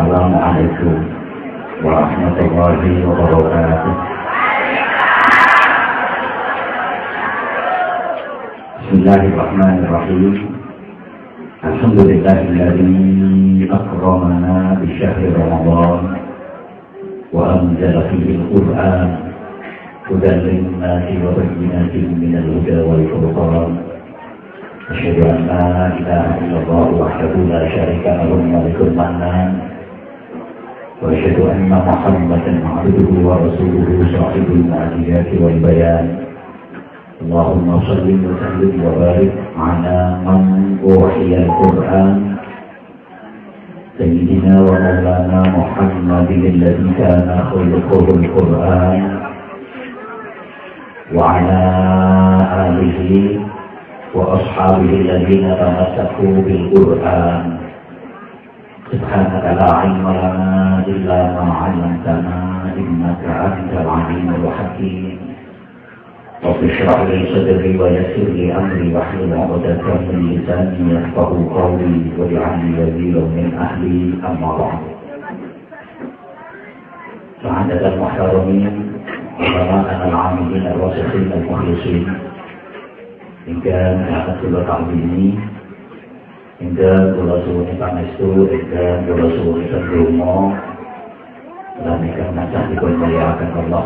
السلام عليكم ورحمة الله وبركاته. بسم الله الرحمن الرحيم. الحمد لله الذي أكرمنا بشهر رمضان وأنزل فيه القرآن هدى للناس وبينات من الهدى والفرقان. أشهد أن لا إله إلا الله وحده لا شريك له الملك المنان. وأشهد أن محمدا عبده ورسوله صاحب المعجزات والبيان اللهم صل وسلم وبارك على من أوحي القرآن سيدنا ومولانا محمد الذي كان خلقه القرآن وعلى آله وأصحابه الذين تمسكوا بالقرآن سبحانك لا علم لنا إلا ما علمتنا إنك أنت العليم الحكيم. رب اشرح لي صدري ويسر لي أمري واحلل عقدة من لساني يفقه قولي واجعل لي وزيرا من أهلي. أما بعد. سعادة المحترمين علماءنا العاملين الراسخين المخلصين. atas kula kami ini hingga kula suwuni panestu hingga kula suwuni sendromo dan hingga nasah dipun muliakan Allah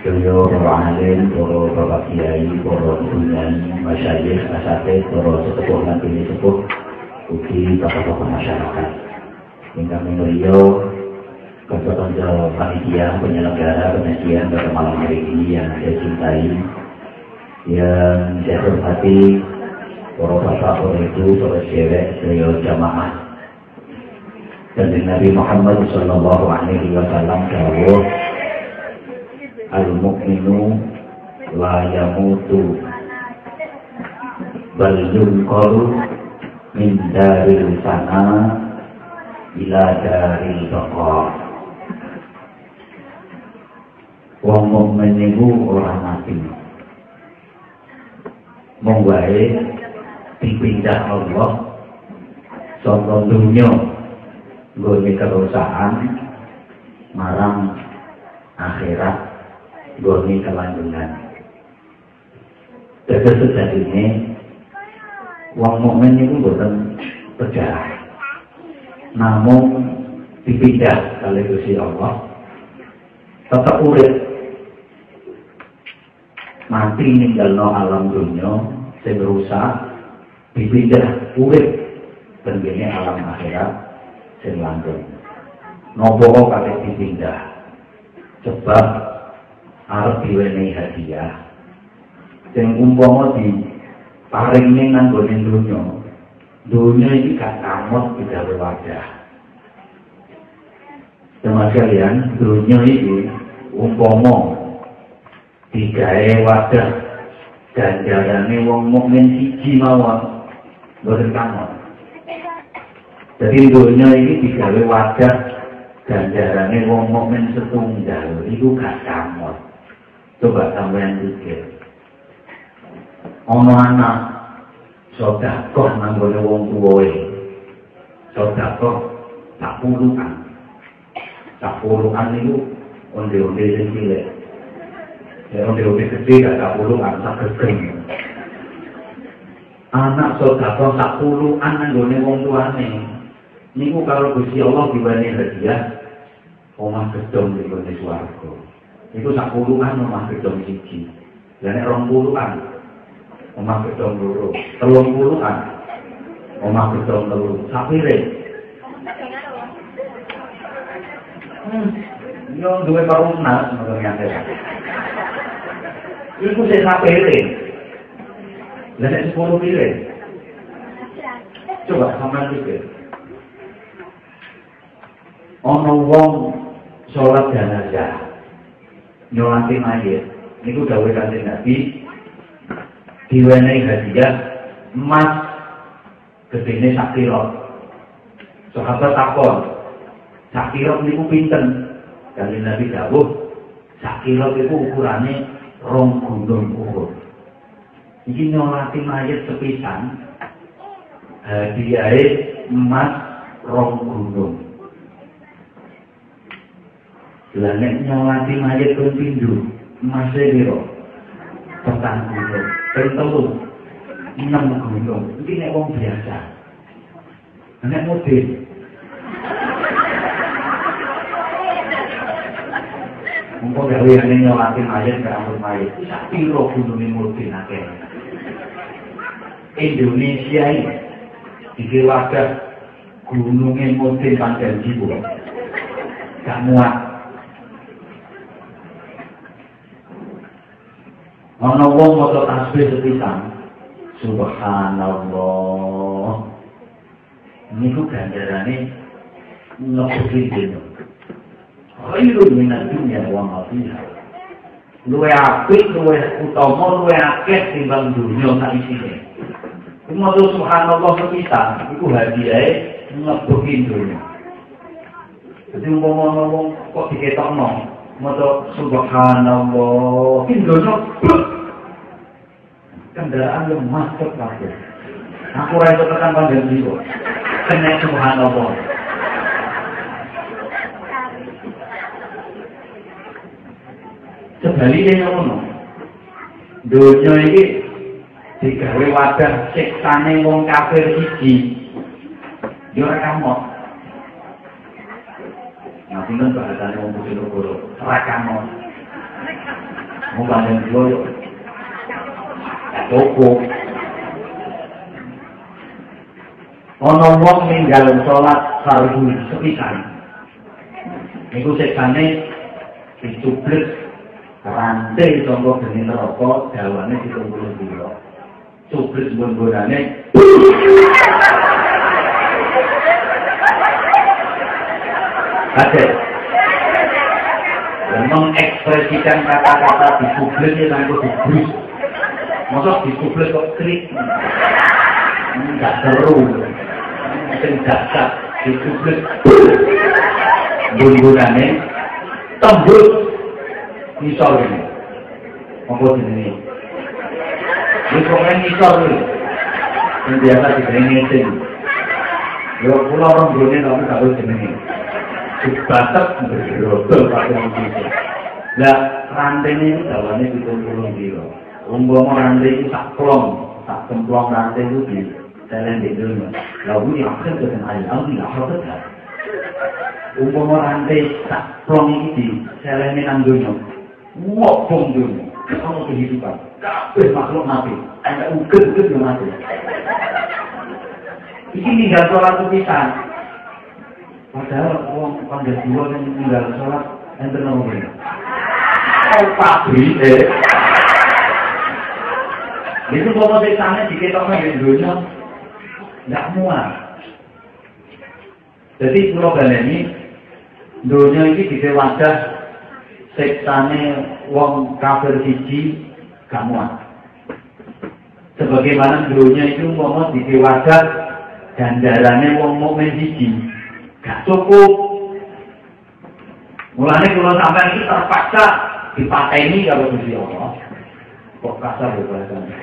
Sekalian para alim, para bapak kiai, para dunyai, masyayikh, asatid, para sesepuh dan pilih sepuh, ugi tokoh-tokoh masyarakat. Hingga menurio kantor-kantor panitia penyelenggara penyajian pada malam hari ini yang saya cintai, yang saya hormati para bapak, para ibu, para cewek, saya jamaah. Dan Nabi Muhammad Sallallahu Alaihi Wasallam dawuh al-mu'minu la yamutu bal yunqalu min daril sana ila daril baqa wong mukmin niku ora mati wae dipindah Allah saka dunya nggone kerusakan marang akhirat goni kelanjutan. Jadi sejatinya wong mukmin itu bukan berjarak. Namun dipindah kali Gusti Allah tetap urip mati ninggalno alam dunia sing rusak dipindah urip tenggene alam akhirat sing langgeng. Nopo kate dipindah? Sebab arep diwenehi hadiah. Sing umpama di paringne nang gone donya. Donya iki gak kamot digawe wadah. Teman kalian, dunia ini umpama digawe wadah ganjarane wong mukmin siji mawon boten kamot. Jadi dunia ini digawe wadah ganjarane wong mukmin setunggal iku gak kamot. Coba sampean pikir. Ono anak sodakoh nanggone wong tuwae. Sodakoh tak puluhan. Tak puluhan itu onde-onde sing cilik. Ya onde-onde gede gak tak puluhan, tak. Anak sodakoh tak puluhan nanggone wong tuane. Niku kalau Gusti Allah diwenehi hadiah omah gedong di kota swarga. Iku sak puluhan omah gedong siji. Dan rong puluhan omah gedong loro. Telung puluhan omah gedong loro. Sapire? Hmm. Yo duwe paruna ngono ngate. Iku sing sapire. Lah nek 10 pire? Coba sampean pikir. Ono wong sholat jenazah. Nyolati mayit. Niku dawuh kanjeng Nabi. Diwenehi hadiah. Emas. Gedene sak kilo sahabat takon. Sak kilo niku pinten? Kanjeng Nabi dawuh sak kilo niku ukurane rong gunung Uhud iki nyolati mayit sepisan hadiahe emas rong gunung Lah nek nyolati mayit pun pindu, masih biro. Petang gunung, telu, enam gunung. Ini nek wong biasa. Nek model. Mumpung gawe yang nyolati mayit ke rambut mayit. Bisa piro gunungnya model akeh. Indonesia ini di wadah gunungnya model panjang jiwa. Gak muat. ana wong maca tasbih sepisan. Subhanallah. Niku ganjarane ngeputi dino. Khairu minad dunya wa ma fiha. Luwe apik luwe utama luwe akeh timbang dunya sak isine maca subhanallah sepisan iku hadiahe ngeputi dunya Jadi umpama ngomong kok diketokno, maca subhanallah, iki dosa kendaraan yang masuk kabeh. Aku ora iso tekan pandang jiwa. Kena subhanallah. Sebaliknya yang ngono. Donya iki digawe wadah siksane wong kafir siji. Yo ora kamot. Nah, bahasane wong putih negara, ora kamot. Mau pandang jiwa cukup. Ono wong ninggal salat fardu sepisan. Niku sekane dicublet rantai geni neraka dawane ditumpul dilo. Sobret bonbonane. Kadet. Memang ekspresikan kata-kata di sobret ini langsung di bus. Masa di sobret kok krik. Enggak seru. Mungkin dasar. Di sobret. Bonbonane. Tembus. Misalnya. Mampu di sini. Wis pokoke nisor iki. Sing biasa dibengi sing. Yo kula rembune tapi gak jenenge. Dibatek bergerobol pakai Indonesia. Lah rantai ini dalamnya dikumpulin diro. umpama rantai itu tak plong, tak cemplong rantai itu di jalan di dunia. Lalu di akhir dengan air laut tidak harus Umpama rantai tak plong ini di jalan di dunia, wabong dunia, kamu kehidupan, kabeh makhluk mati, ada uget-uget yang mati. Ini tinggal sholat kepisan. Padahal orang pandai dua yang tinggal sholat, yang tenang Oh, pabrik, eh. Itu sana diketoknya di dunia, tidak muat. Jadi kalau ini, dunia ini di wadah seksane wong kafir siji muat. Sebagaimana dunia itu mau di wadah gandarannya wong mukmin siji gak cukup. Mulanya kalau sampai itu terpaksa dipateni kalau Gusti Allah. Kok kasar ya bahasanya?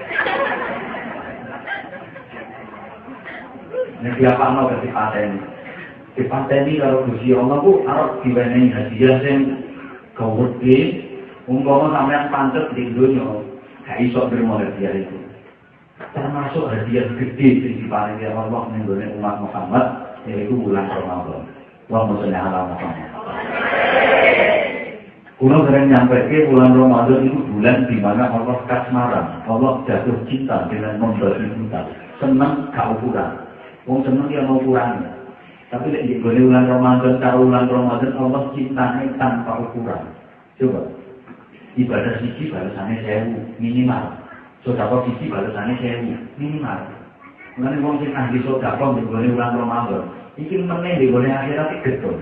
Ini siapa mau ke pateni? Di pateni kalau Gusti Allah ku arep diwenehi hadiah sing gawedhe umpama sampean pancet di dunia gak iso nerima hadiah itu. Termasuk hadiah gede sing diparingi Allah ning umat Muhammad yaitu bulan Ramadan. Allahumma sholli ala Muhammad. Kulo sering nyampaikan bulan Ramadan itu bulan di mana Allah kasmaran, Allah jatuh cinta dengan memberi kita, senang gak ukuran. Wong seneng dia mau ukurannya. Tapi di bulan Ramadan, kalau bulan Ramadan Allah cintanya tanpa ukuran. Coba, ibadah sisi balasannya sewu minimal. Sodako sisi balasannya sewu minimal. Mengenai wong sing ahli sodako di bulan Ramadan, ini meneh di bulan akhirat itu getol.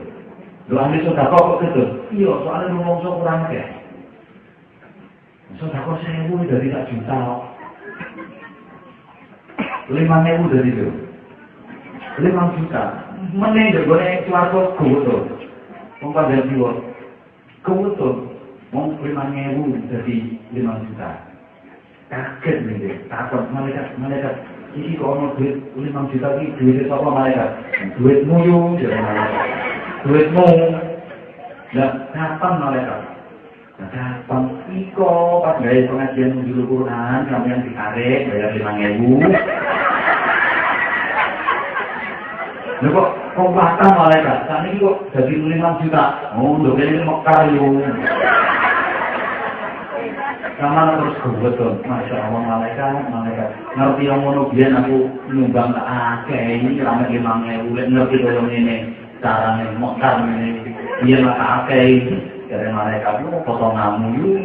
Lho ahli sedekah kok gitu? Iya, soalnya rumangsa kurang akeh. Sedekah sewu dari tak juta kok. Lima ewu dari itu. Lima juta. Meneh deh gue suarco kuwuto. Wong pada jiwa. Kuwuto. Wong lima ewu dari lima juta. Kaget nih deh. Takut malaikat malaikat. Iki kok ono duit lima juta iki duit sapa malaikat? Duitmu yo, jadi duitmu Lah kapan malaikat? Nah, kapan iko pas gaya pengajian nunjuk Quran yang ditarik bayar lima ribu. Lha kok kok batang malaikat? Saat ini kok jadi lima juta. Oh, udah ini mekar yo. Kamar terus kebetul, masya Allah malaikat, malaikat. Ngerti yang mau biar aku nyumbang ke akeh ini ramai lima ribu. Ngerti kalau ini. Caranya mekar ini. Dia maka akeh dari malaikat itu potong ngamu yuk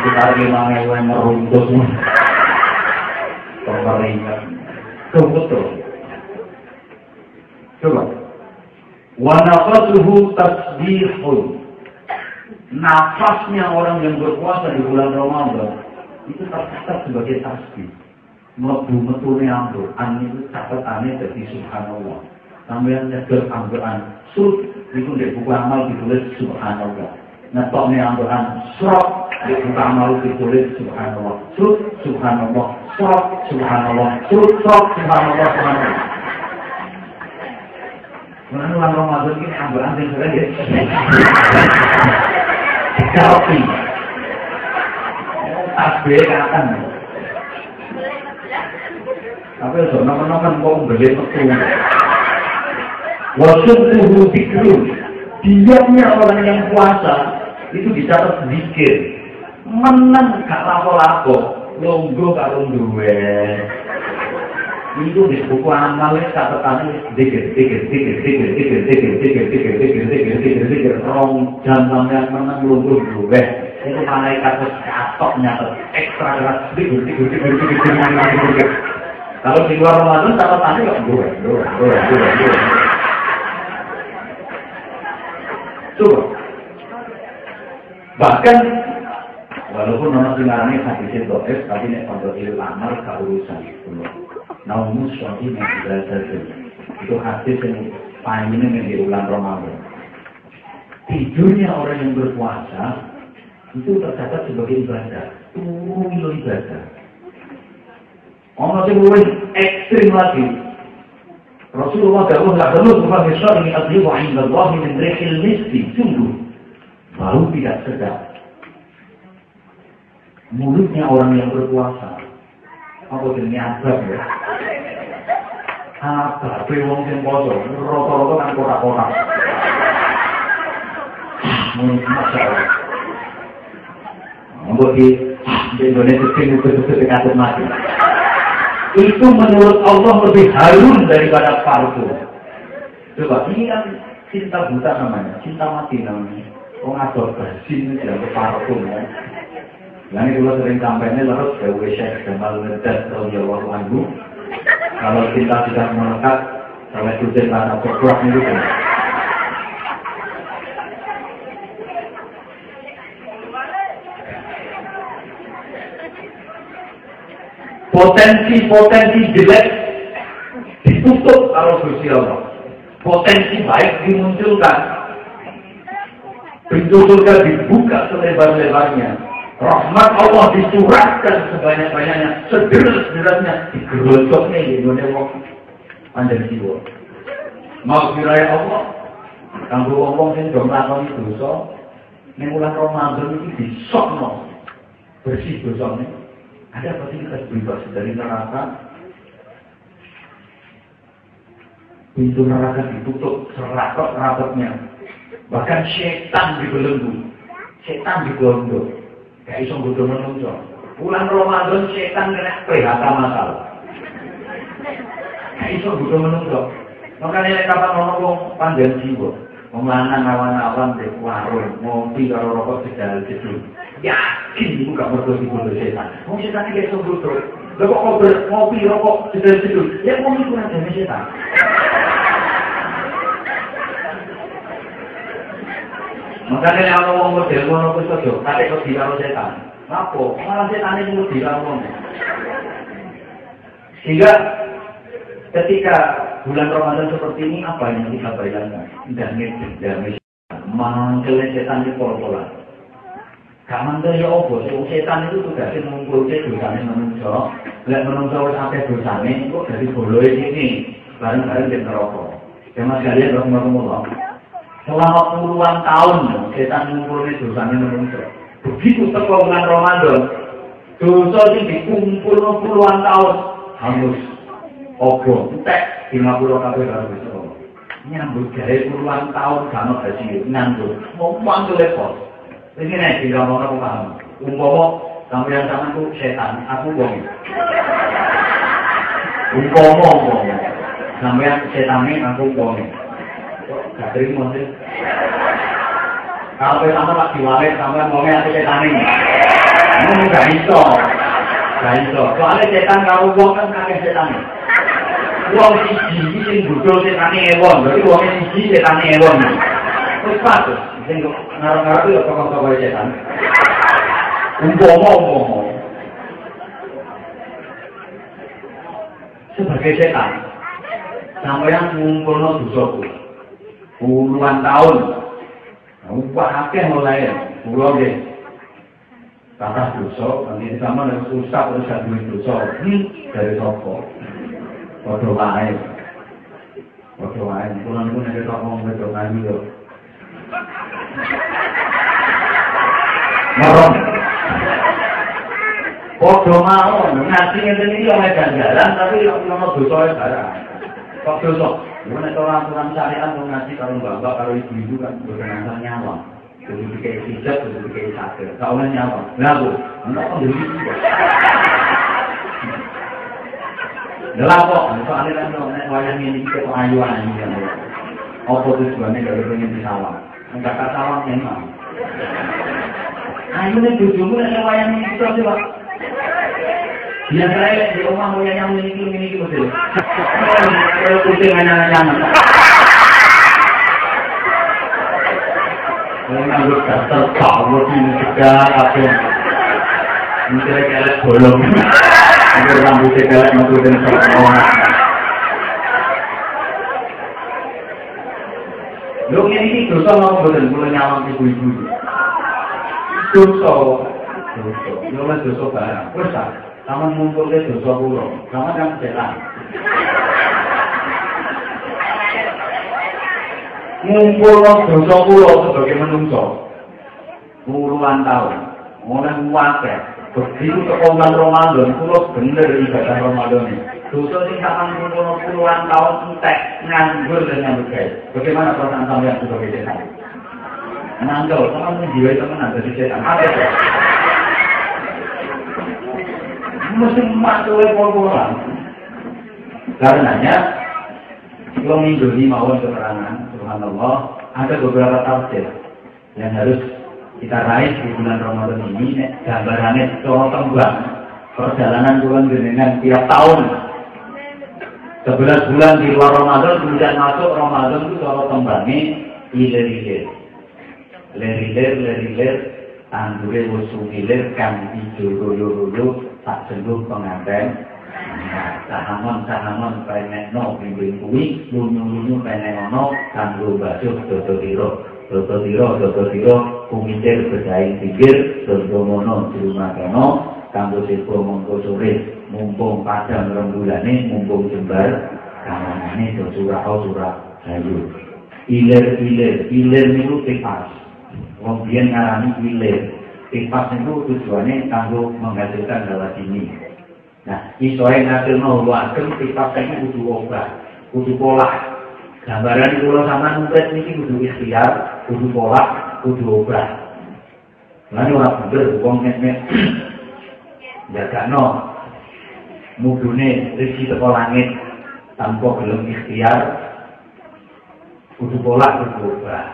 kita lima ribu yang meruntuh pemerintah itu betul. Coba. Wanafasuhu tasbihun nafasnya orang yang berpuasa di bulan Ramadan itu tercatat sebagai tasbih. Melebu metune ambur an itu catatannya jadi subhanallah. Sampean nyegel ambekan surut itu di buku amal ditulis subhanallah. Netoknya ambekan surut di buku amal ditulis subhanallah. Surut subhanallah. Surut subhanallah. Surut surut subhanallah subhanallah. Mana ulang Ramadan ini ambekan yang sudah ya Kopi Tasbih kan Tapi mana kan kok beli metu Wasubuhu zikrun. Diamnya orang yang puasa itu dicatat zikir. Menang gak lapo-lapo, longgo karo duwe. Itu di buku amal catatannya zikir, zikir, zikir, zikir, zikir, zikir, zikir, zikir, zikir, zikir, zikir, zikir, rong jam sampean menang longgo duwe. Itu malaikat katok nyatet ekstra keras zikir, zikir, zikir, zikir, zikir, zikir. Kalau di luar Ramadan catatannya kok duwe, duwe, duwe, duwe, duwe. Coba. Bahkan walaupun nama singarane hadis doef, tapi nek pondok il amal kaurusan itu. Namun suami belajar itu hadis yang paling yang di bulan Ramadan. Tidurnya orang yang berpuasa itu tercatat sebagai ibadah. Turu ibadah. Orang yang ekstrim lagi, Rasulullah dawuh la dulu bukan besar ini adlibu inda Allah min rihil miski. Sungguh baru tidak sedap. Mulutnya orang yang berpuasa. Apa jenis azab ya apa wong sing poso rata-rata kan kotak-kotak di Indonesia mati itu menurut Allah lebih harum daripada parfum. Coba ini kan cinta buta namanya, cinta mati namanya. Oh ngador basin ya parfum kan. Yang itu sering sampainya terus ke Syekh Jamal Ngedat radhiyallahu anhu. Kalau cinta sudah melekat, sampai tujuan karena berkurang itu potensi-potensi jelek ditutup kalau Gusti Allah. Potensi baik dimunculkan. Pintu surga dibuka selebar-lebarnya. Rahmat Allah dicurahkan sebanyak-banyaknya. Sederas-derasnya digerosoknya di Indonesia wong panjang jiwa. Mau wilayah Allah. Kanggo wong sing do nglakoni dosa ning bulan Ramadan iki disokno. Bersih dosane. Ada fasilitas bebas dari neraka. Pintu neraka ditutup serapat-rapatnya. Bahkan setan dibelenggu. Setan digondo. Gak iso bodoh menungso. Bulan Ramadan setan kena PHK masal. Gak iso bodoh menungso. Makanya kapan ngomong panjang jiwa. Wong awan-awan di warung, ngopi karo rokok sedal jedul yakin ibu gak mergo dibodoh setan. Wong setan iki iso bodoh. Lha kok ngopi rokok jedul-jedul. Ya wong iku nang setan. Makanya yang ngomong model ngono kuwi sedo, kate kok dikaro setan. Napa? Malah setan itu dikaro Sehingga ketika bulan Ramadan seperti ini apa yang kita bayangkan? Damai, damai. Mangkelnya setan di pol-polan. Gak mandel ya sih? Setan itu tuh sih mengumpulkan dosanya menungso. Lihat menungso akeh dosane, kok dari boloe ini bareng-bareng di neraka. Ya mas kalian rahmatullah. Selama puluhan tahun, setan itu dosanya menungso. Begitu teko bulan Ramadan, dosa ini dikumpul puluhan tahun, hangus, ogo, entek, lima puluh kabel harus bisa. Nyambut dari puluhan tahun, kamu kasih nganggur, mau mantul lepot. Ini nih, tidak mau aku paham. Yang sama itu setan, aku bohong. Umpama, umpama. Setan ini aku bohong. gak terima kalau kita sama lagi wale sama ngomong hati setan ini ini gak iso. gak bisa soalnya setan kalau uang kan kakek setan Wong siji iki gigi yang budul setan ini ewan berarti uangnya si gigi setan ini pas tuh ngarep-ngarep itu tokoh-tokoh setan umpomo-umpomo sebagai setan sampeyan yang mengumpulkan dosa kula puluhan tahun. Upah akeh mulai pulau deh. Kata dosa, nanti sama dengan susah terus duit dosa. Hmm, dari sopo. Waduh wae. Waduh wae. Pulang pun ada toko ngomong ngaji yo. Merong. Podo mau ngaji ngeten iki oleh ganjaran tapi yo ono dosa barang. Kok dosa? Mana kalau aturan syariat mau ngaji kalau bapak kalau ibu-ibu kan berkenalan nyawa. Jadi dikai hijab, jadi dikai sadar. Kalau nyawa, nah bu, enggak kan jadi juga. Dalam kok, soalnya kan kalau wayang ini kita ini kan. Apa tujuannya dari pengen di sawah? Enggak kata sawah memang. Ayo nih tujuanmu nih wayang ini kita sih Dia saya di rumah mau yang ini ini ini gitu sih. Kalau kucing anak-anak. Orang harus dasar kawat ini juga apa? Ini kira-kira bolong. Ini rambutnya kira masukin orang. Lu ini dosa mau betul mulai nyawang ibu-ibu. Dosa, dosa. Lu dosa barang. Wes sama ngumpul ke dosa pulau, sama kan jalan. Ngumpul dosa pulau sebagai menungso, puluhan tahun, mulai wakil. Begitu kekoman Ramadan, pulau bener ibadah Ramadan. Dosa ini sama ngumpul puluhan tahun entek, nganggur dan nyambut gaya. Bagaimana perasaan sampai sebagai setan? Nganggur, sama menjiwai teman dari setan. Apa itu? Mesti masuk pol-polan. Karenanya, kalau minggu ini mauan keterangan, subhanallah, ada beberapa tafsir yang harus kita raih di bulan Ramadan ini, gambarannya coro tembang, perjalanan bulan dengan tiap tahun. Sebelas bulan di luar Ramadan, kemudian masuk Ramadan itu coro tembangnya, ilir-ilir. Ler-ilir, ler-ilir, tanggure wusu ilir, kang ijo royo-royo, tak pengantin sahamon sahamon penek no bimbing kuwi lunyu lunyu penek ono kanggo basuh dodo tiro dodo tiro dodo tiro kumicir berdaing pikir dodo mono di rumah keno kanggo sirko mongko sore mumpung padang rembulane mumpung jembar kamanane do surah surah hayu ilir ilir ilir niku tipas wong biyen ngarani ilir Kipas itu tujuannya kanggo menghasilkan lewat ini. Nah, isoe ngasilno luakem kipas ini kudu obat, kudu pola. Gambaran pulau sama numpet ini kudu ikhtiar, kudu pola, kudu obat. Lalu orang bener, uang net-net. Jaga no, mudune rezeki teko langit tanpa belum ikhtiar, kudu pola, kudu obat.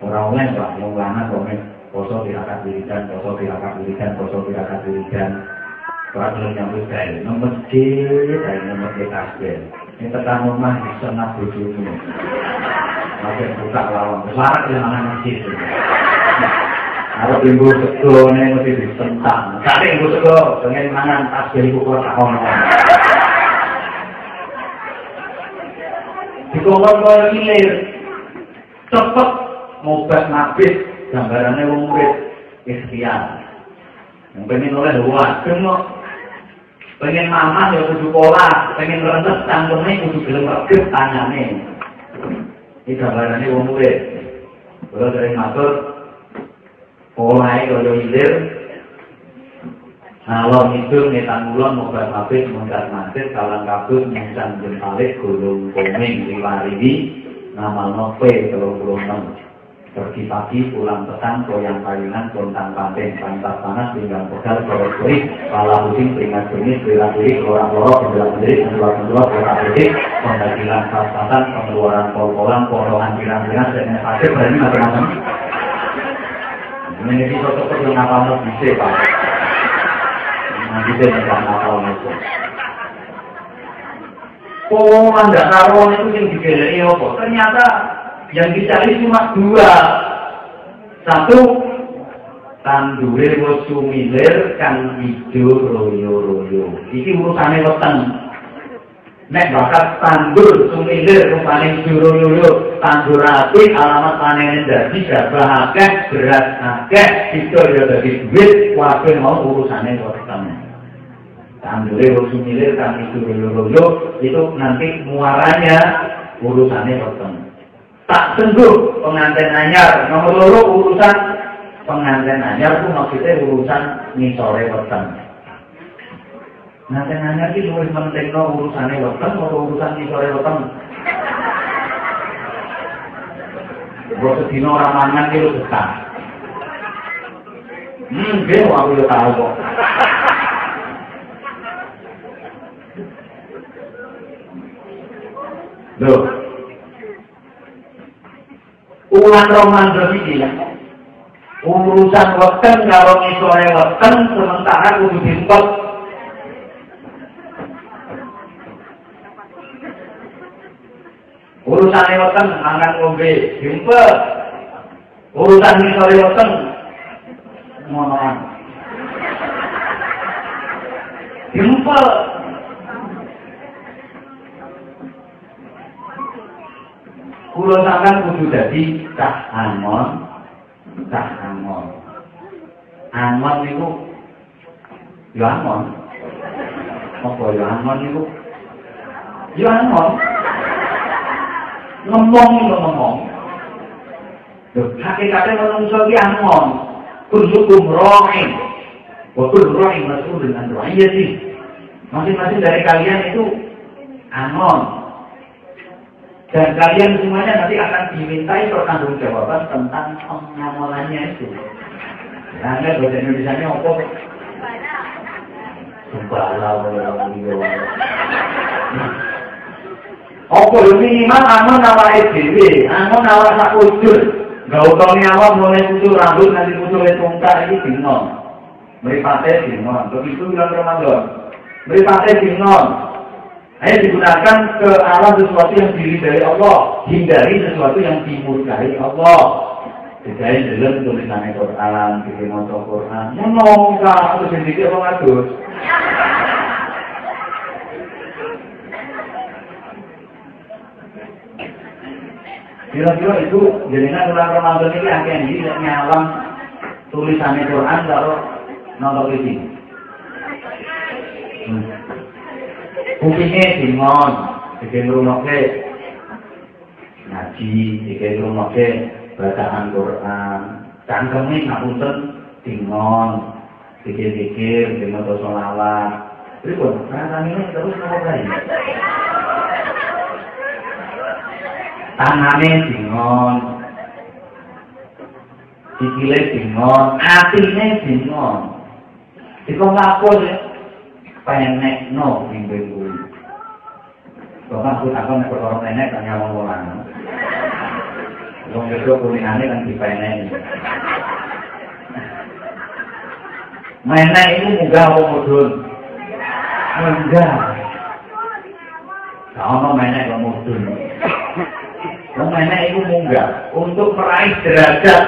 Orang lain, Pak, yang lana komen poso tirakat wiridan, poso tirakat wiridan, poso tirakat wiridan. Kalau belum nyambut dari masjid, dari masjid tasbih. Ini tekan rumah di senat bujumu. Makin buka lawan. Selarat di mana masjid. Kalau ibu sego ini mesti disentang. Tapi ibu sego dengan mangan tasbih ibu kota kono. Dikongkong hilir. Cepet ngobat nabis gambarannya wong urip ikhtiar. Pengen oleh dua, cuma pengen mama ya kudu pola, pengen rendah cangkemnya kudu gelem regep tangane. Ini gambarannya wong murid. Kalau matur, polai kalau itu ngetan mulon mobat mabit masjid kalang kabut nyangsan jempalik gulung koming ini nama nope telur puluh enam pergi pagi pulang petang koyang kayunan kontang panting pantat panas pinggang pegal korek korik pala pusing peringat jenis berak diri keluar lorok kebelah sendiri keluar keluar diri pendakilan pas-pasan pengeluaran pol-polan porohan pirang-pirang dan pasir berani macam-macam ini cocok yang apa bisa pak Nanti saya minta nakal itu. Oh, anda karuan itu yang digelai apa? Ternyata yang dicari cuma dua. Satu, tandure wosu milir kan hijau royo-royo. Ini urusannya weteng. Nek bakat tandur sumilir rupane juro yoyo tandur api alamat panen dadi gabah akeh beras akeh itu ya dadi duit wae mau urusane weteng Tandure rusuh milir kami suruh itu nanti muaranya urusannya potong. Tak tunggu pengantin anyar. Nomor loro urusan pengantin anyar itu maksudnya urusan sore potong. Pengantin anyar itu lebih penting no urusannya potong atau urusan sore potong. Bos sedino ramangan itu besar. Hmm, mau aku tahu kok. Loh. Ulang Ramadan iki urusan weten kalau ngisore weten sementara kudu dimpet urusan weten mangan ngombe dimpet urusan ngisore weten ngono dimpet Kulo sampean kudu dadi cah angon, cah angon. Angon niku yo angon. Apa yo angon niku? Yo angon. Ngomong yo ngomong. Lho, hakikate menungso ki angon. Kullukum ra'in. Wa kullu ra'in mas'ulun an ra'iyati. Masing-masing dari kalian itu angon, dan kalian semuanya nanti akan dimintai pertanggung jawaban tentang pengamalannya itu. Nah, bahasa Indonesia ini apa? Subhanallah. Apa lu minimal amun awake dhewe, amun awak sak ujur. Gak utone awak mulai pucuk rambut nanti pucuk tungkar iki dino. Mripate dino, begitu bulan Ramadan. Mripate dino, hanya digunakan ke arah sesuatu yang diri dari Allah, hindari sesuatu yang dimurkai Allah. Jadi dalam tulisan Quran, bikin motor Quran, mau kak, atau sendiri apa ngadus? Kira-kira itu jadinya bulan Ramadan ini akhirnya ini nyalam tulisan Quran kalau nonton ini. Hmm. Kupingnya dingon, bikin rumahnya ngaji, bikin rumahnya bacaan Quran. Cangkemnya ngapunten dingon, pikir-pikir, bikin motor sholawat. Berikut, karena ini terus ngapain? Tangannya dingon, sikile dingon, atine dingon. Dikon lapor ya, penek no bimbing Bapak aku takon nek perkara penek kan nyawang wong lanang. Wong wedok kulingane kan dipenek. Menek itu munggah apa mudun? Munggah. Gak ono menek kok mudun. Wong menek itu munggah untuk meraih derajat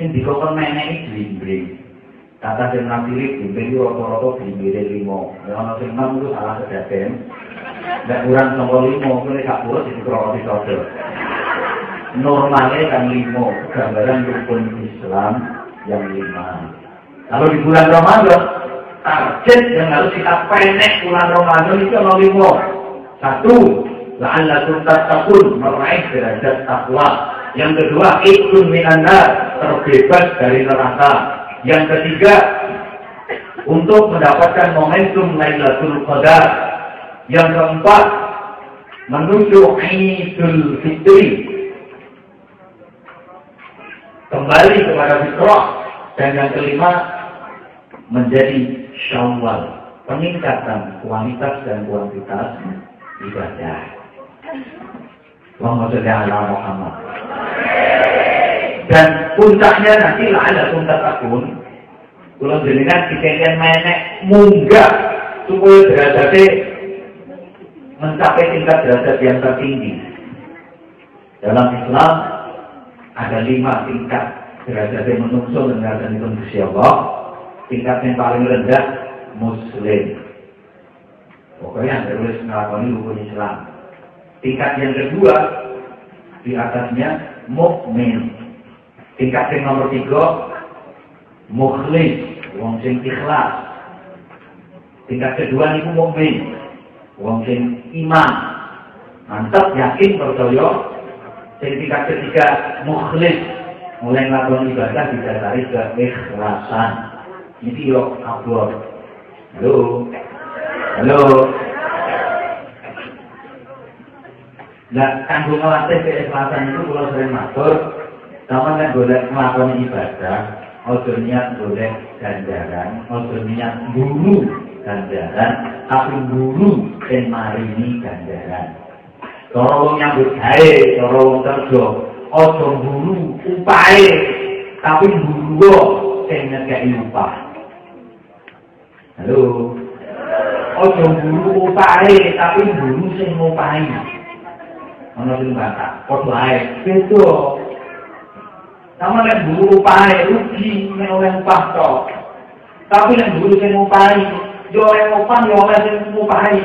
sing dikokon menek iki blimbing. Kata sing nafiri bimbing itu rata-rata bimbing limo. Ya ana sing enam itu salah kedaden. Nek kurang saka limo, kuwi gak purus itu krono dicodo. Normalnya kan limo, gambaran rukun Islam yang lima. Kalau di bulan Ramadan, target yang harus kita penek bulan Ramadan itu ada limo. Satu, la'allakum tattaqun meraih derajat takwa. Yang kedua, ikun minanar, terbebas dari neraka. Yang ketiga, untuk mendapatkan momentum Lailatul Qadar. Yang keempat, menuju Idul Fitri. Kembali kepada fitrah. Dan yang kelima, menjadi syawal. Peningkatan kualitas dan kuantitas ibadah. Allahumma sholli ala Muhammad. Dan puncaknya nanti lah ada puncak akun. Kalau jenengan dikengken menek munggah supaya derajatnya mencapai tingkat derajat yang tertinggi. Dalam Islam ada lima tingkat derajat yang menungso derajat itu Allah. Tingkat yang paling rendah Muslim. Pokoknya terus melakukan rukun Islam. Tingkat yang kedua di atasnya mukmin. Tingkat yang nomor tiga mukhlis, wong sing ikhlas. Tingkat kedua niku mukmin, wong sing iman. Mantap yakin percaya. Sing tingkat ketiga mukhlis, mulai melakukan ibadah didasari keikhlasan. Ini yo abur. Halo. Halo. Nah, kanggo ngelatih keikhlasan itu kalau sering matur, sama kan boleh melakukan ibadah, ojo niat boleh ganjaran, ojo niat buru ganjaran, tapi buru dan marini ganjaran. Wong nyambut gawe, cara wong kerja, ojo buru upahe, tapi buru sing ngekeki upah. Halo. Ojo buru upahe tapi buru sing ngupahi. Ana sing batak, padha ae. Beda. Sama nek buru upahe rugi nek oleh upah. Tapi nek buru sing ngupahi, yo oleh upah yo oleh sing ngupahi.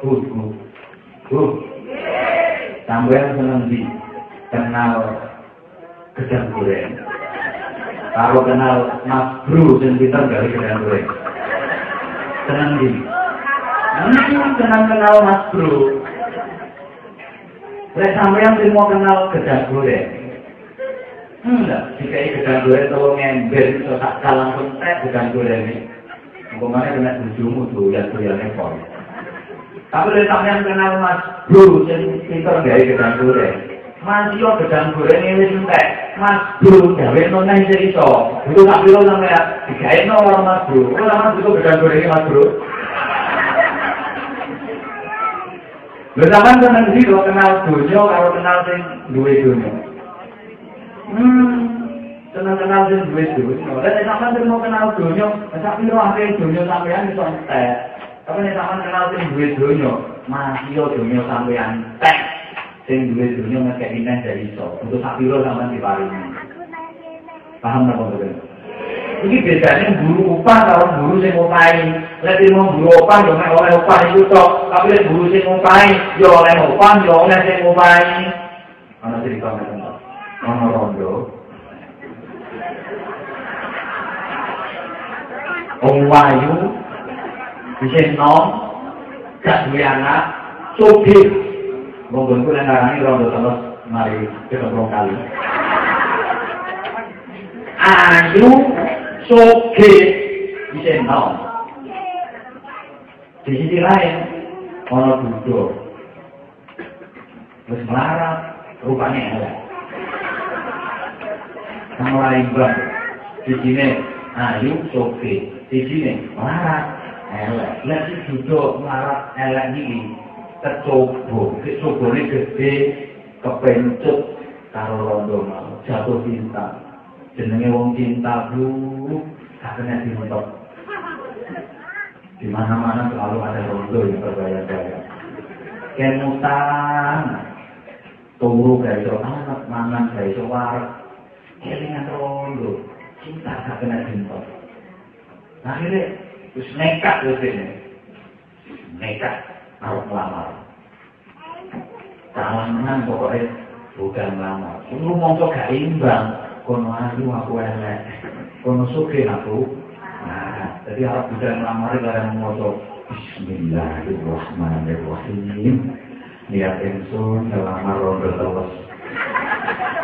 Tuh, tuh. Sampai seneng di kenal gedang goreng. Kalau kenal Mas Bro sing pinter dari gedang goreng senang di. Senang kenal Mas Bro. Lek sampean sing mau kenal gedang goreng. Hmm, enggak, jika gedang goreng tolong ngember iso tak langsung teh gedang goreng ini. Umpamanya kena bujumu tuh, ya tuh ya nepon. Tapi lek sampean kenal Mas Bro sing pinter gawe gedang goreng. Mas yo gedang goreng ini entek. Mas Bro gawe noneh sing iso. Itu tak piro sampean digawe no Mas Bro. Ora Mas Bro gedang goreng Mas Bro. Lha sampean seneng iki kok kenal donya karo kenal sing duwe donya. Hmm, sing duwe donya. Lah nek sampean mau kenal donya, sak piro akeh donya sampean iso entek. Tapi nek sampean kenal sing duwe donya, masih yo donya sampean entek. Sing duwe donya ngekeki nang dari iso. Untuk sak piro sampean diparingi. Paham napa mboten? Iki bedane guru upah karo guru sing ngupahi. Lek mau guru upah mek oleh upah iku tok, tapi lek guru sing ngupahi yo oleh upah yo oleh sing ngupahi. Ana cerita ngeten. Ana rondo. Wong wayu bisa nom gak duwe anak sugih. Monggo ku nek ngarani rondo terus mari ketemu kali. Ayu soge bisa nom. Di sisi lain, ono duduk. Terus melarat, rupanya elek. Lain bang, di sini ayu soge, di sini elek. Lihat si duduk melarat elek ini, tercoba, kecoba ini gede, kepencut, karo rondo mau, jatuh cinta. jenenge wong cinta bu. Kena dimentok. Di mana-mana selalu ada rondo yang berbahaya-bahaya. Kemutan turu gak anak mangan gak iso warak kelingan rondo. Cinta gak kena dimentok akhirnya terus nekat terus ini nekat harus melamar Kawan menang pokoknya bukan melamar. Lu mongso gak imbang, kono ayu aku elek. Kono suke aku. Nah jadi harap bisa melamar dari moto. Bismillahirrahmanirrahim. Niat ingsun ngelamar rondo terus.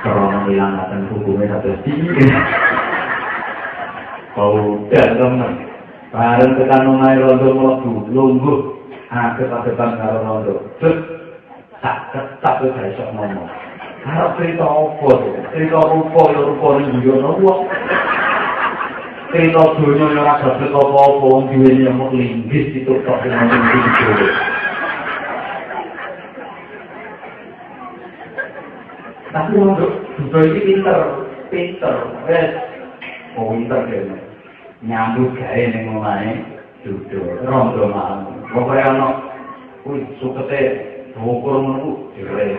Corona ngilangkan hukumnya satu sisi. Kau udah teman. Bareng tekan mengenai rondo melebu, lunggu. Nah, ketak-ketak ngaruh rondo. Cep, tak ketak ke besok ngomong. Harap cerita apa tuh? Cerita rupa, ya rupa ini juga nombok. Cerita dunia yang ada cerita apa-apa, yang diwini yang linggis itu, tak kena menglinggis. tapi untuk dudo ini pinter pinter wes. Mau pinter gitu nyambut gawe ning omahe dudo rondo malam. Pokoknya no kuy suka teh bukur menunggu jelek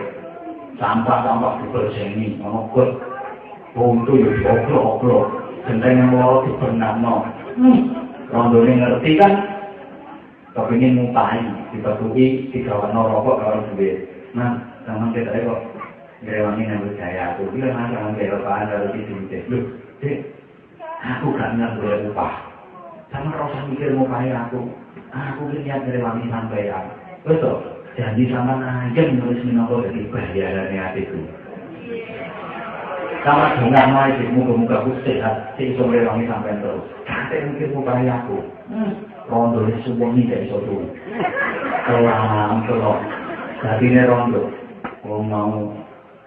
sampah sampah diperjengi menunggut buntu ya oblo oblo gentengnya mau dibenam no hmm, rondo ini ngerti kan? Kepingin mutahin dibatuhi digawat no rokok kalau sendiri nah sama kita kok Ngerewangi nambut saya aku, bilang masa ngambil rokok anda lebih sedikit. Loh, dek, aku gak nggak boleh upah. Sama rasa mikir mau kaya aku. Aku lihat ngerewangi sampai ya. Betul, janji sama aja menulis minoko dari bayarannya hatiku. Sama dengan mau itu, muka-muka aku sehat, si iso ngerewangi sampai terus. Kate mikir mau kaya aku. Hmm. Rondo ini semua ini dari sotu. Kelam, kelam. Jadi ini rondo. Oh mau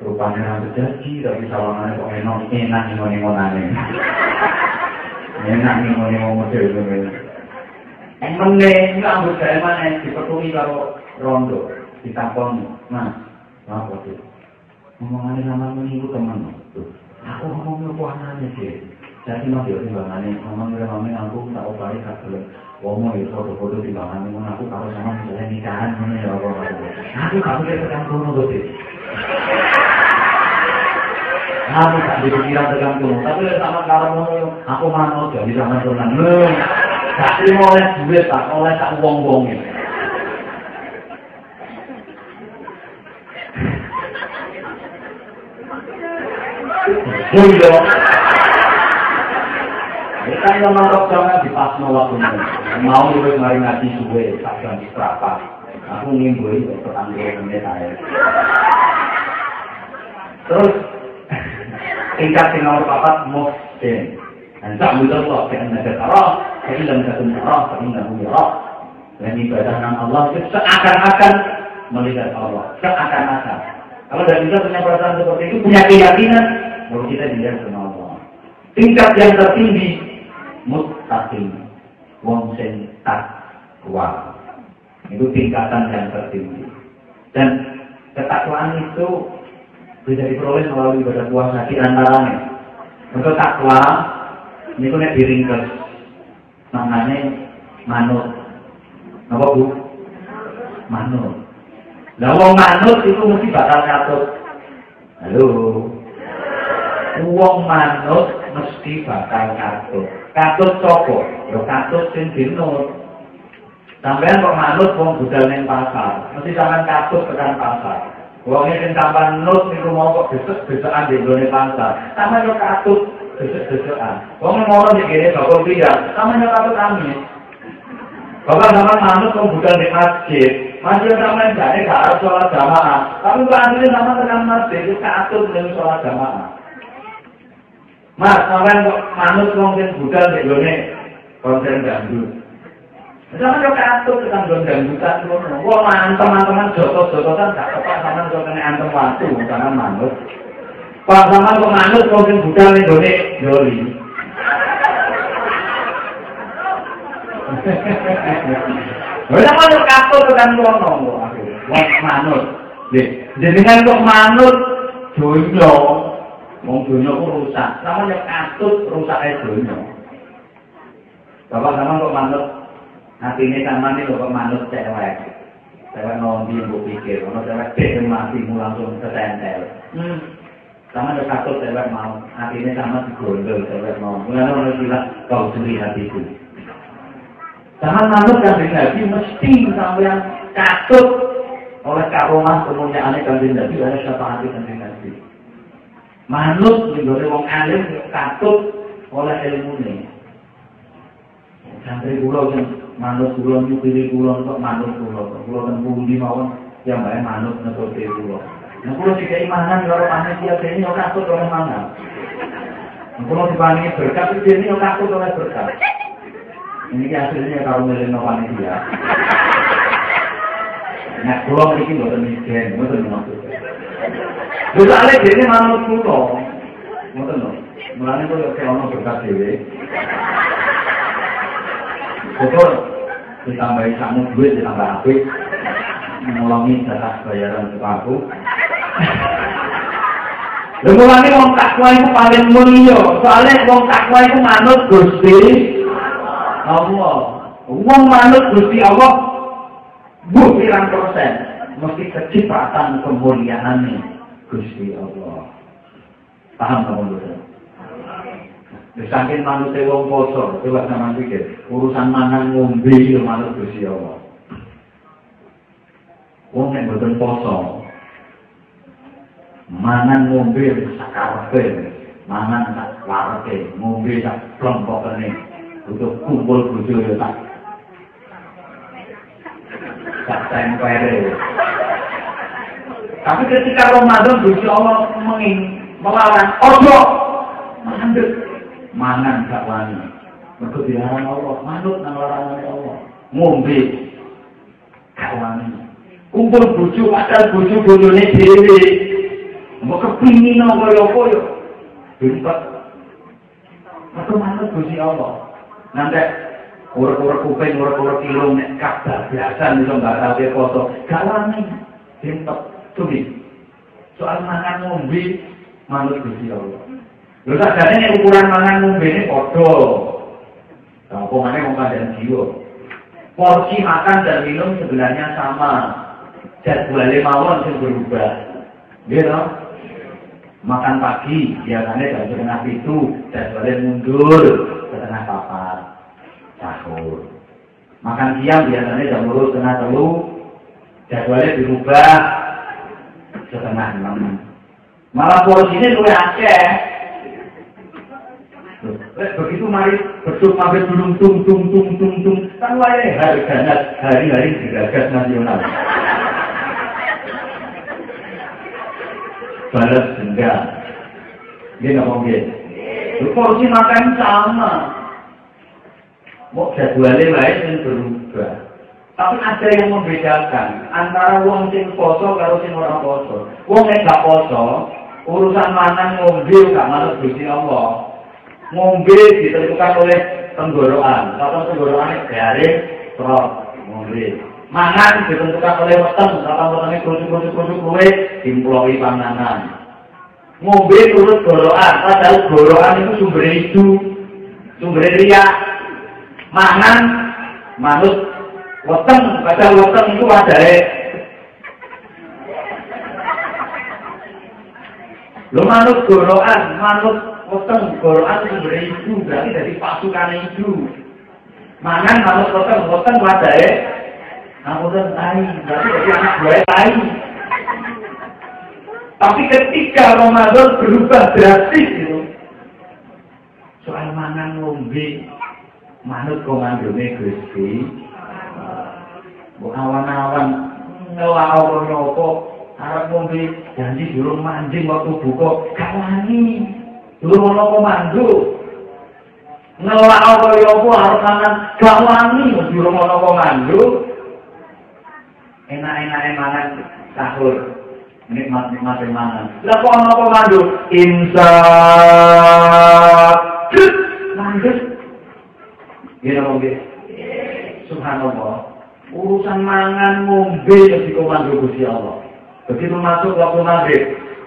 rupanya rambut jadi tapi sawangannya kok enak enak nih ngoni ngonane enak nih ngoni ngomong itu yang meneng rambut saya mana? Dipetuli kalau rondo ditampon mas apa tuh ngomongannya sama minggu teman aku ngomongnya apa anaknya sih jadi mas ya timbangannya. Ngomongnya mami aku tak upaya tak belum Womo itu foto-foto di bangan ini aku kalau sama misalnya nikahan mana ya apa aku kamu kayak ketemu tuh Aku tak dipikiran tekan kuno, tapi sama kalau aku manut gak bisa mantunan. Gak terima oleh duit, tak oleh tak uang-uang ini. Bunda. Ini kan memang rok jangan di pas waktu Mau lu mari ngaji suwe, tak ganti berapa. Aku ngimbui untuk tetangga menit aja. Terus tingkat yang nomor muhsin. Dan tak mudah Allah karena ada tarah, tapi dalam satu tarah, tapi tidak punya Dan ibadah nama Allah itu seakan-akan melihat Allah, seakan-akan. Kalau dari kita punya perasaan seperti itu, punya keyakinan bahwa kita dilihat sama Allah. Tingkat yang tertinggi, mustaqim, wong sen takwa. Itu tingkatan yang tertinggi. Dan ketakwaan itu bisa diperoleh melalui ibadah puasa di antaranya. Untuk takwa, ini pun diringkas. Namanya manut. Apa bu? Manut. Nah, wong manut itu mesti bakal katut. Halo. Wong manut mesti bakal katut. Katut sopo? Yo katut sing dinut. Sampeyan kok manut wong budal ning pasar, mesti sampean katut tekan pasar. Wong ini sampai nut niku mau kok besok-besokan di nggone pasar. Sama yo katut besok-besokan. Wong mau di kene bakal piye? Sama yo katut kami. Bapak sama manut kok bukan di masjid. Masjid sama jane gak harus sholat jamaah. Tapi kok asline sama tekan masjid itu katut ning sholat jamaah. Mas, sampean kok manut wong sing budal di nggone konser dangdut. Sama yo katut tekan gon dangdutan. Wah, teman-teman jotos-jotosan gak tepat sama kok kena antem waktu sama manut. Pak sama kok manut kok sing budal ning yoli. Ora manut aku. Wah, manut. Kok kok rusak. Katut. Bapak sama kok manut Ini sama nih kok manut cewek. Cewek nonton ibu pikir, kalau cewek cewek mati mu langsung ketentel. Hmm. Sama ada satu cewek mau, ini sama digondol cewek mau. Mulai orang bilang kau curi hatiku. Sama manut kan Nabi mesti sampai katut oleh karomah kemuliaan kanjeng Nabi oleh syafaat kanjeng Nabi. Manut menjadi wong alim katut oleh ilmu ini. Sampai pulau yang manut kula nyupiri kula untuk manut kula. Kula ten pundi mawon yang bae manut nututi kula. Nah kula dikai mangan karo panitia dene ora takut oleh mangan. Kula diparingi berkat dene ora takut oleh berkat. Ini hasilnya kalau milih panitia. Nah, kula mriki mboten ijen, mboten maksud. Lha ale dene manut kula. Ngoten lho. Mulane kok yo ono berkat dhewe. Betul. Ditambahi kamu duit ditambah apik. Nolongi jatah bayaran ke aku. Lha mulane wong takwa iku paling mulya. Soale wong takwa iku manut Gusti Allah. Wong manut Gusti Allah bu pirang persen mesti kecepatan kemuliaan Gusti Allah. Paham kamu dulu? Saking manute wong poso, coba sama pikir, urusan mangan ngombe itu manut Gusti Allah. Wong nek boten poso, mangan ngombe sakarepe, mangan tak warepe, ngombe tak kelompokane, untuk kumpul bojo ya tak tak tempere. Tapi ketika Ramadan Gusti Allah menging melarang ojo mandek mangan gak wani. Mergo dilarang Allah, manut nang larangan Allah. Ngombe gak wani. Kumpul bojo padahal bojo bojone dhewe. Mbok kepingin kaya-kaya yo. Bimpat. Mergo manut Gusti Allah. Nanti urek-urek kuping, urek-urek kilung, nek kabar biasa iso mbak foto. Gak wani. Bimpat. Tuhi. Soal mangan ngombe manut Gusti Allah. Lho sakjane ukuran mangan ngombe ini padha. Lah apa maneh wong jiwa. Porsi makan dan minum sebenarnya sama. Jadwalnya mawon sing berubah. Gitu? Makan pagi biasanya jam setengah itu jadwalnya mundur setengah papat sahur. Makan siang biasanya jam setengah telu jadwalnya dirubah setengah enam. Malah porsinya lebih akeh. Begitu mari betul sampai belum tung tung tung tung tung kan wae harganya hari-hari digagas nasional. Balas dendam. Dia nggak mau gitu. Porsi makan sama. Mau jadwalnya lain yang berubah. Tapi ada yang membedakan antara wong sing poso karo sing ora poso. Wong nek gak poso, urusan mangan ngombe gak manut Gusti Allah. Ngombe ditentukan oleh tenggorokan. Kalau tenggorokan garing, terus ngombe. Mangan ditentukan oleh weteng, kalau wetenge krusuk-krusuk-krusuk luwe dimploki panganan. Ngombe turut gorokan, padahal gorokan itu sumber itu, sumber riak. Mangan manut Weteng, kadang weteng itu ada Lo manut goroan, manut weteng, sumber itu berarti dari pasukan itu. Mangan manut weteng, weteng ada Namun tai, berarti dari anak buah tai. Tapi ketika Ramadan berubah drastis itu, soal mangan ngombe, manut komandone Gusti, awan-awan ngelawak nopo arep ngombe janji durung manjing waktu buka gak durung ono komando ngelawak kaya apa arep mangan. Gak wani durung ono komando enak-enak mangan sahur. Nikmat-nikmat mangan. Lah kok ono komando imsak lanjut Ya, Subhanallah. Urusan mangan ngombe di komando Gusti Allah. Begitu masuk waktu maghrib,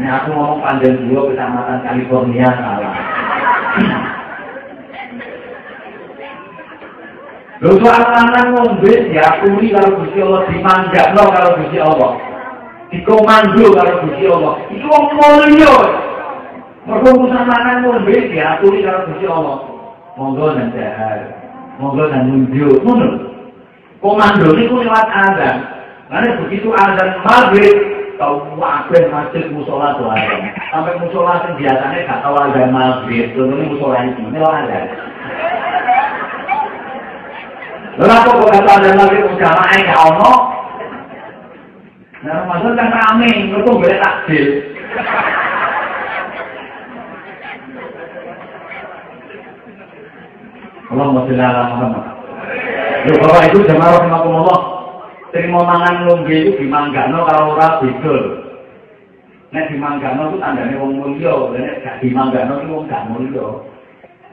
Ini aku ngomong panjang dua kecamatan California salah. Lho soal lanang ngombe diakui karo Gusti Allah, dimanggakno karo Gusti Allah. Dikomando karo Gusti Allah. Iku wong mulya. Urusan lanang ngombe diakui karo Gusti Allah. Monggo nang dahar. Monggo nang nunjuk. Ngono. Komando niku lewat azan. Karena begitu azan maghrib, tau wakil masjid musola azan. Sampai musola yang biasanya gak tau azan maghrib, ini musola itu, ini azan. Lalu kok kata azan maghrib jamaah gak ono? Nah, Ramadan kan rame, itu boleh takjil. Allahumma sholli ala Muhammad. Yo Bapak Ibu jamaah rahimakumullah. Sing mau mangan ngombe iku dimanggano karo ora bedol. Nek dimanggano ku tandane wong mulya, nek gak dimanggano ku wong gak mulya.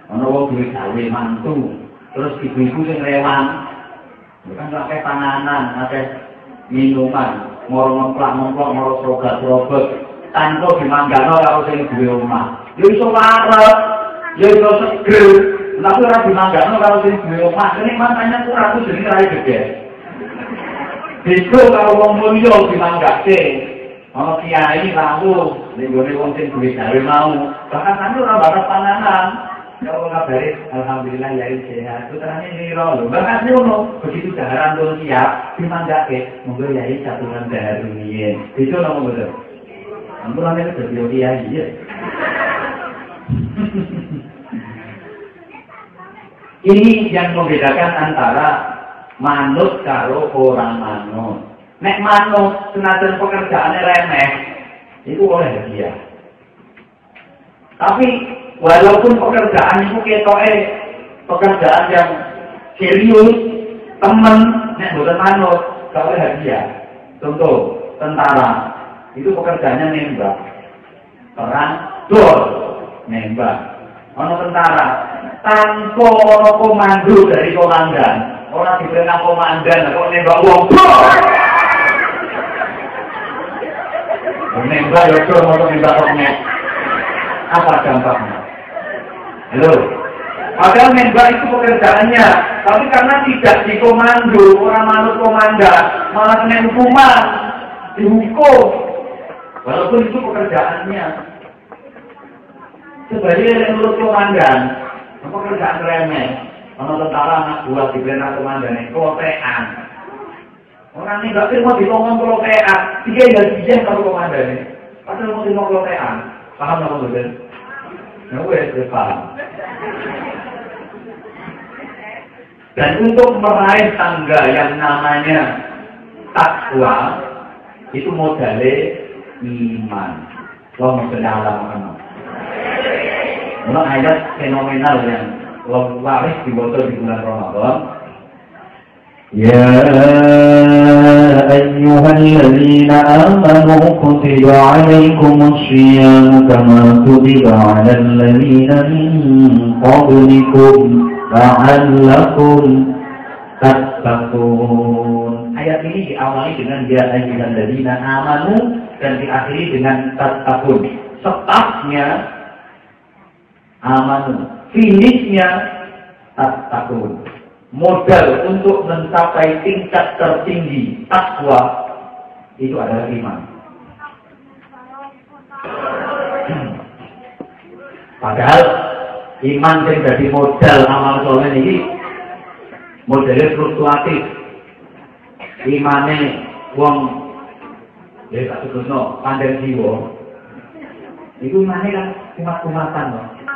Ana wong duwe gawe mantu, terus ibu-ibu sing lewat. Bukan pakai panganan, pakai minuman, moro ngemplak-ngemplok, moro srogat-srogat, tanpa dimanggano karo sing duwe omah. Yo iso warep, yo iso seger, tapi ora dimanggano karo sing duwe omah. Mantanya kurang tuh jenenge rai gede. Beda kalau wong mulya dimanggake. Ana kiai lalu ning gone wong sing duwe gawe mau, bahkan sampe ora bakat panganan. Ya Allah kabare alhamdulillah ya sehat. Putrane nira lho. Bahkan ngono, begitu daharan pun siap dimanggake, monggo yai satuan dahar rumiyin. Itu nopo betul. Ampun ane dadi kiai ya. Ini yang membedakan antara manut karo orang manut. Nek manut senajan pekerjaannya remeh, itu oleh dia. Tapi walaupun pekerjaan itu ketoke pekerjaan yang serius, temen, nek bukan manut, gak oleh hadiah. Contoh, tentara, itu pekerjaannya nembak. Perang, dor, nembak. Ono tentara, tanpa komando dari komandan, Orang diperintah komandan, kok nembak wong. Nembak ya kok mau nembak orangnya. Apa dampaknya? Halo. Padahal nembak itu pekerjaannya, tapi karena tidak dikomando, orang manut komandan, malah hukuman, dihukum. Walaupun itu pekerjaannya. Sebaliknya menurut komandan, pekerjaan remeh, Ono tentara anak buah di perintah komandan klotean. Orang ini gak mau ditongong klotean, dia ya dia kalau komandan Padahal mau ditongong klotean. Paham nggak betul? Nah, gue paham. Dan untuk meraih tangga yang namanya takwa itu modalnya iman. Allahumma sholli ala Muhammad. Ini ayat fenomenal yang waris di botol di bulan Ramadan. يا أيها الذين آمنوا كتب عليكم الصيام كما كتب على الذين من قبلكم لعلكم تتقون Ayat ini diawali dengan ya ayyuhal ladzina amanu dan diakhiri dengan tattaqun. Stafnya amanu finishnya takun. Modal untuk mencapai tingkat tertinggi takwa itu adalah iman. Padahal iman yang jadi modal amal soleh ini modelnya fluktuatif. Imane wong ya tak terusno pandai jiwa. Itu imane kan kumat-kumatan loh.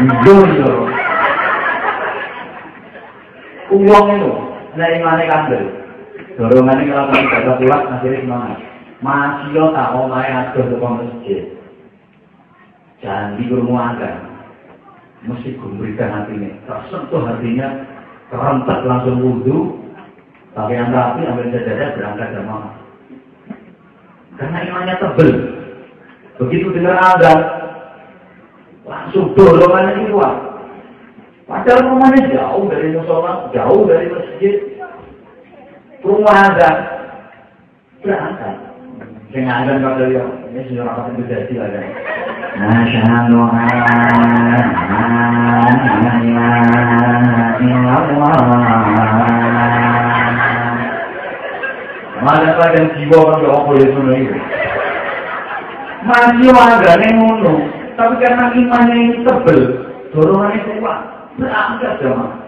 Iya, Uang itu, dari mana kandel? Dorongan ini kalau kamu baca pulang, akhirnya semangat. Masih tak mau main atur ke masjid. Jangan di rumah ada. mesti gumbrikan hatinya, tersentuh hatinya, kerentak langsung wudhu, pakaian rapi, ambil sajadah, berangkat jamaah. Karena imannya tebel. Begitu dengar azan, langsung dorongannya kuat. Padahal rumahnya jauh dari musola, jauh dari masjid. Rumah azan, berangkat. Dengan azan pada dia, ini sudah rapat itu jadi lah kan. Masya Allah, Mana pada jiwa kan gak boleh semua itu. Masih ada yang ngono, tapi karena imannya ini tebel, dorongannya kuat, berangkat jamaah.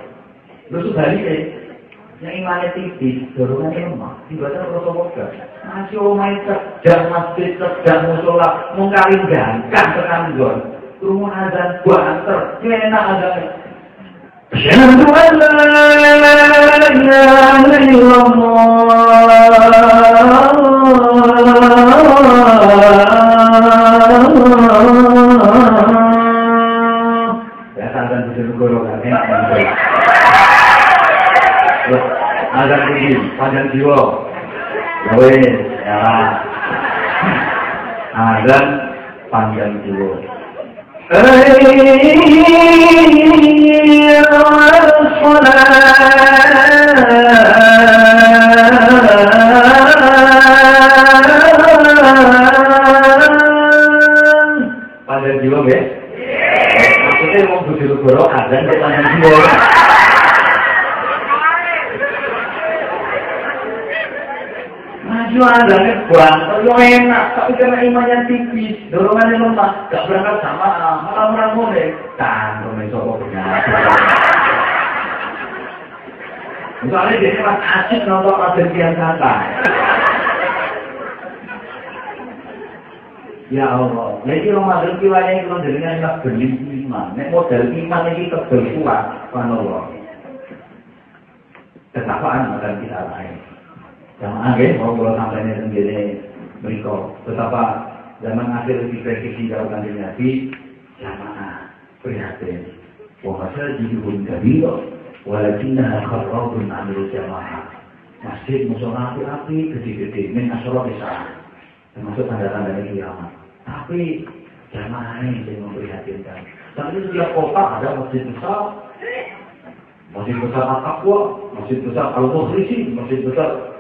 Terus balik deh, yang imannya tipis, dorongannya lemah, tiba-tiba rasa bodoh. Masih omai cerdas, masjid cerdas, musola, mengkali gantang tekan gon. Rumah azan antar, kena azan. Asyhadu an la ilaha illallah Tinggi, panjang jiwa. Ya wes, ya. Azan panjang jiwa. Panjang jiwa ya? Maksudnya mau bujuk goro azan ke panjang jiwa. Maju azannya banter, yo enak, tapi karena imannya tipis, dorongannya lemah, gak berangkat sama, malah orang mulai. Tanggung nih sopo benar. Soalnya dia mas asik nonton Raden Kian Santai. Ya Allah, jadi Ramadan kiwanya itu dengan nggak beli iman. Nek modal iman ini tebel kuat, Allah. Ketapaan makan kita lain. Jamaah nggih mau kula sampaikan sendiri berikut betapa zaman akhir diprediksi kalau kanjeng Nabi jamaah prihatin. Wa masal jihun kabiro walakinna kharrabun amil jamaah. Masjid musola api-api gede-gede min asyara bisa termasuk tanda-tanda kiamat. Tapi jamaah ini yang memprihatinkan. Tapi setiap kota ada masjid besar, masjid besar Al-Taqwa, masjid besar Al-Mukhlisi, masjid besar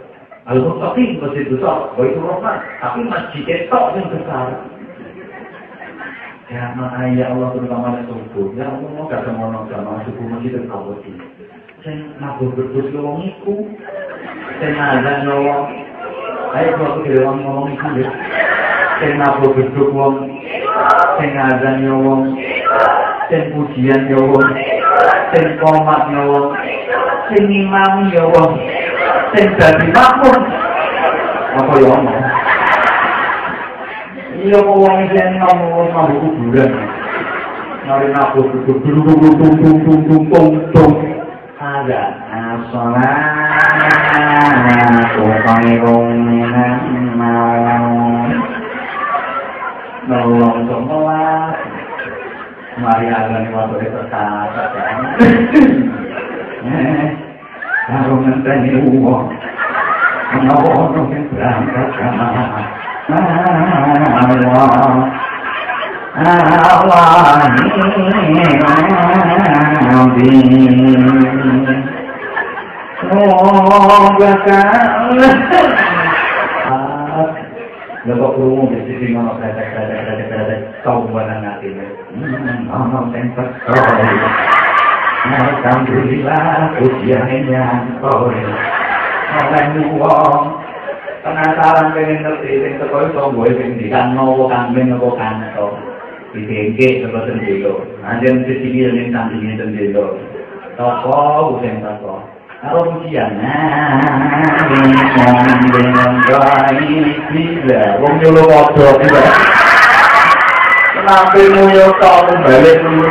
Al-Mustaqim masjid besar, Baitul Rahman. Tapi masjid itu yang besar. Ya makanya ya Allah terutama di subuh. Ya Allah mau gak sama subuh masjid itu kau ini. Saya nabur berdua ke wong iku. Saya wong. Ayo aku wong ngomong iku ya. Saya nabur berdua wong. Saya ngajak wong. Saya pujian wong. Saya komat. Saya. Sing dadi makmur. Apa ya ono iya kok wong sing ngomong ngomong kuburan? Nari nabu duduk duduk duduk duduk duduk duduk duduk ada asolatu khairun minan malam. Nolong mari agak waktu itu karo ngenteni wong ana ono sing berangkat sama Allah Allah Semoga Lha kok krungu di sisi ngono kretek-kretek-kretek kau barang ati. Hmm, ono sing teko. Alhamdulillah ujiannya kore oleh wong penasaran pengen ngerti sing teko iso gue sing dikano kambing apa kanto didengke saka sendelo anjen sisi ning kambing sendelo toko sing toko karo ujian wong dengan baik bila wong padha bila Kenapa yo tau balik dulu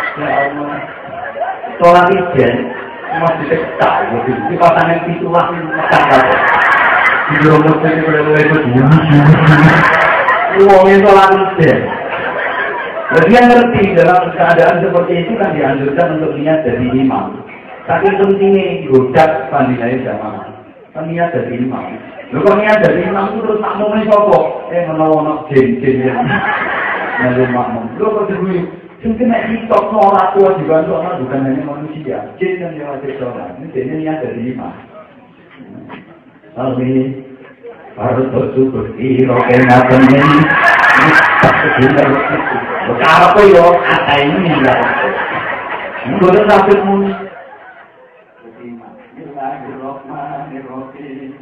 Sholat ijen, di pasangan itu lah, makan Iya, mesti boleh-boleh berdua. Uang itu lancar. Jadi yang ngerti dalam keadaan seperti itu kan dianjurkan untuk niat jadi imam. Tapi pentingnya godak pandilai jamaah. Kan niat jadi imam. Lu niat jadi imam itu terus makmum ini sopok. Eh menolong jen-jen ya. Lalu makmum. Lu kok Sing kena hitok norak tua dibantu Allah bukan hanya manusia. Jin yang diwajib sholat. Ini jadi niat jadi imam. Amin. Harus bersyukur kira kena temen. Karena yo kata ini ya. Bismillahirrahmanirrahim.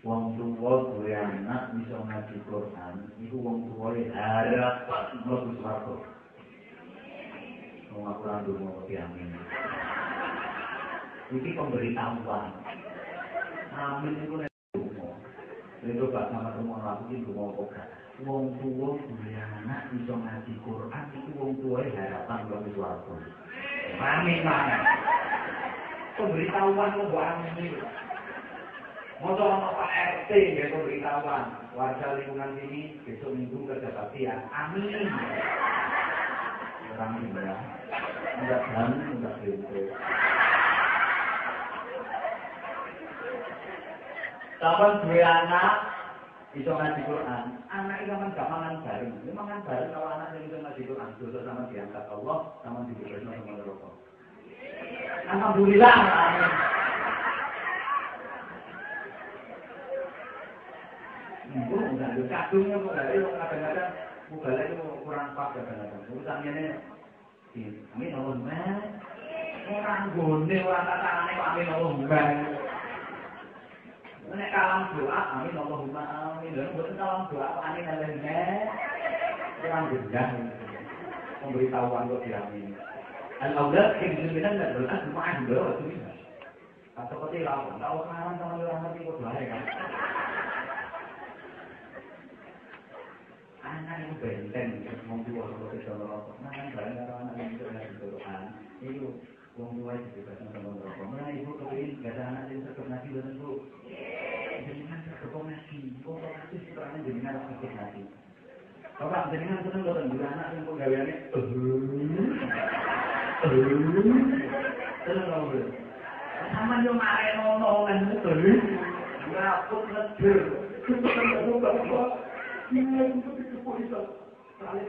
wong tua duwe anak bisa ngaji Quran, iku wong tua harap mlebu swarga. Mau aku randu mau amin. Ini pemberitahuan. Amin itu nek Itu gak sama semua aku itu mau poka. Wong tua punya anak bisa ngaji Quran itu wong tua harapan buat suatu. Amin mana? Pemberitahuan buat amin Mau sama Pak RT ya pemberitahuan. Warga lingkungan sini besok minggu kerja bakti ya. Amin. Orang ya enggak dan enggak gitu. Kapan dua anak bisa ngaji Quran, anak itu kan gak mangan bareng. Ini mangan bareng kalau anak yang bisa ngaji Quran, dosa sama diangkat Allah, sama diberi sama neraka. Alhamdulillah, amin. Itu enggak ada kadungnya, enggak ada kadang-kadang itu kurang pas kadang-kadang. Urusannya ini Amin Allahumma. Orang gone orang kok amin Allahumma. Nek kalam kok kok yang minan dan doa ma'ah bisa. Atau lawan, tahu kawan sama orang ngerti kok doa kan. Anak yang benteng wong tua seperti kalau rokok. Nah kan barang karo anak yang lagi Quran itu wong tua itu juga sama rokok nah ibu kepingin gak ada anak yang tetap nasi dan bu jenengan tetap nasi kok nasi sekarang jenengan sakit nasi Bapak, jenengan seneng boten juga anak yang penggaweane Seneng kok bro. Sama yo mare nono kan? Betul. Bapak, iso. Soale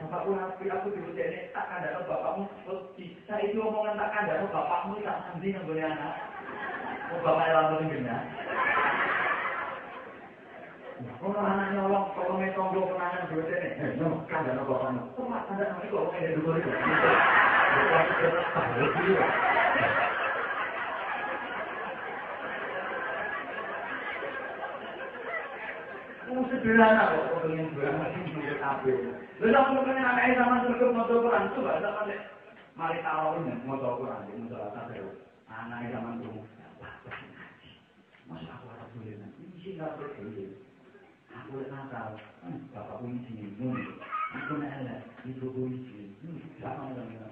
bapakku nabi aku diucapin tak ada bapakmu bisa itu omongan tak ada bapakmu tak nanti nggak boleh anak. Oh bapak yang langsung gena. Kalau anak nyolong, kalau nggak tombol kenangan dua sini, eh, no, kan ada bapakmu. Kok ada namanya kok kayak dulu itu? Bapak itu Wong sederhana kok pengen banget iki kabeh. Lha mau pengen anake sama surga maca Quran coba sama nek mari tawon maca Quran maca ta sewu. Anake sama tuh. Mas aku ora boleh nanti. Iya ngatur dhewe. Aku lek nakal, hmm, bapakku iki ngono. Aku ibuku iki. Hmm, gak mau ngono.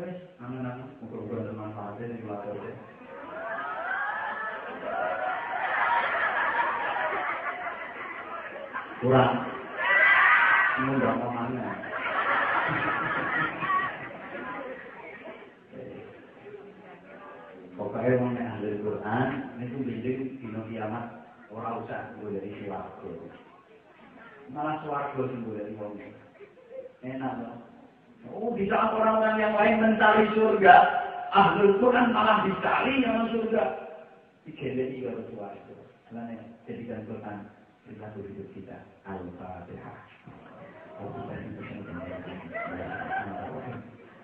Wes, anak-anak muga-muga bermanfaat ning keluarga. Kurang. Mau mana? Pokoknya mau nek ahli Quran, itu bidik dino kiamat ora usah dari swarga. Malah swarga sing gue dari wong. Enak loh. Oh, di saat orang-orang yang lain mencari surga, ahli Quran malah dicari yang surga. Digeleti kalau swarga. Karena jadikan Quran perilaku hidup kita. Al-Fatihah.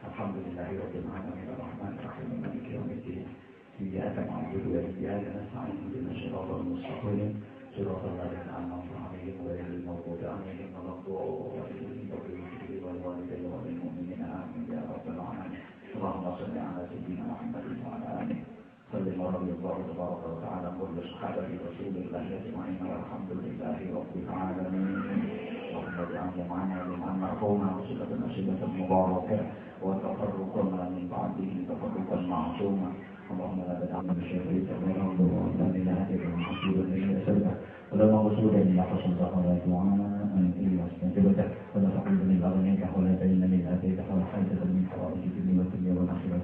Alhamdulillahirabbil alamin arrahmanir rahim maliki yaumiddin. إياك نعبد وإياك نستعين اهدنا الصراط المستقيم صراط الذين أنعمت عليهم غير المغضوب عليهم ولا الضالين والوالدين وللمؤمنين آمين يا رب العالمين اللهم صل على سيدنا محمد وعلى آله صلى الله تبارك وتعالى كل على رسول الله أجمعين والحمد لله رب العالمين. اللهم اجعلنا معنا لمن مرحوما وصلة نصيبة مباركة وتفرقنا من بعده تفرقا معصوما. اللهم لا تدعنا بشريك ونرد وعدنا لهذه المحبوبة لك سلبا ولما وصول إلى حسن ظهر دعانا أن إلي واستنجبتك ولا تقلب من أغنيك ولا تجن من أتيك ولا حاجة من حوائج الدنيا والدنيا والآخرة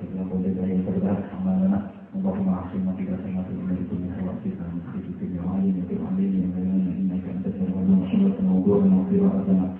Gracias.